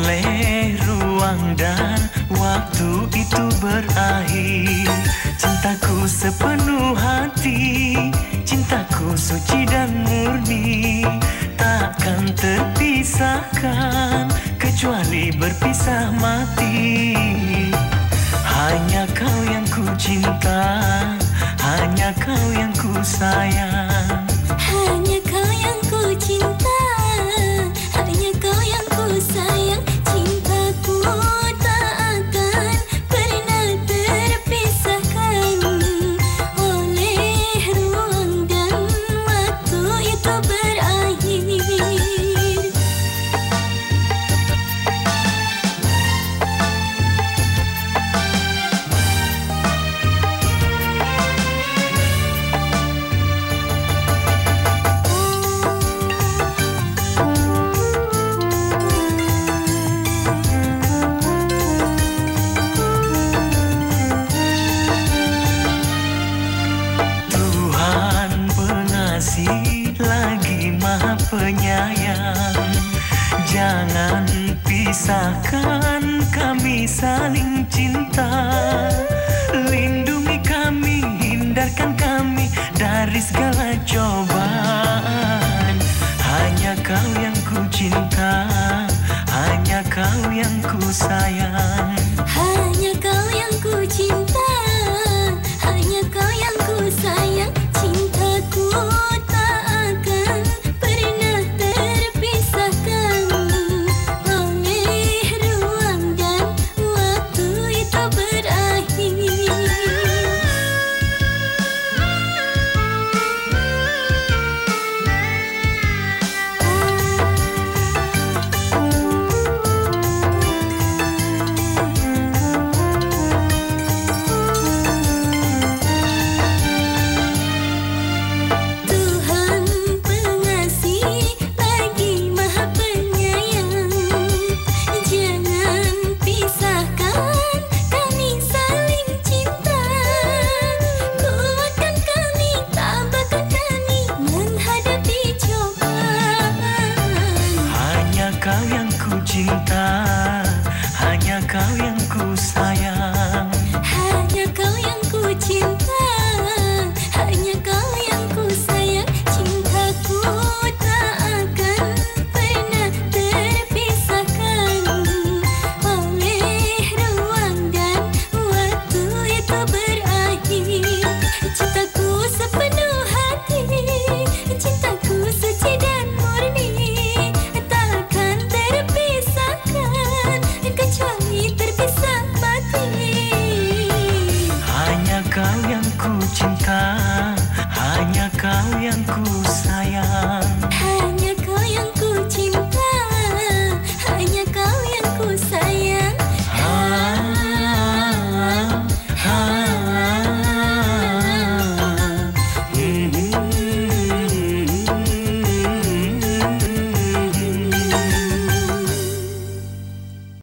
oleh ruang dan waktu itu berakhir. Cintaku sepenuh hati Cintaku suci dan murni Takkan terpisahkan Kecuali berpisah mati. Hanya kau yang ku cintai. penyayang Jangan pisahkan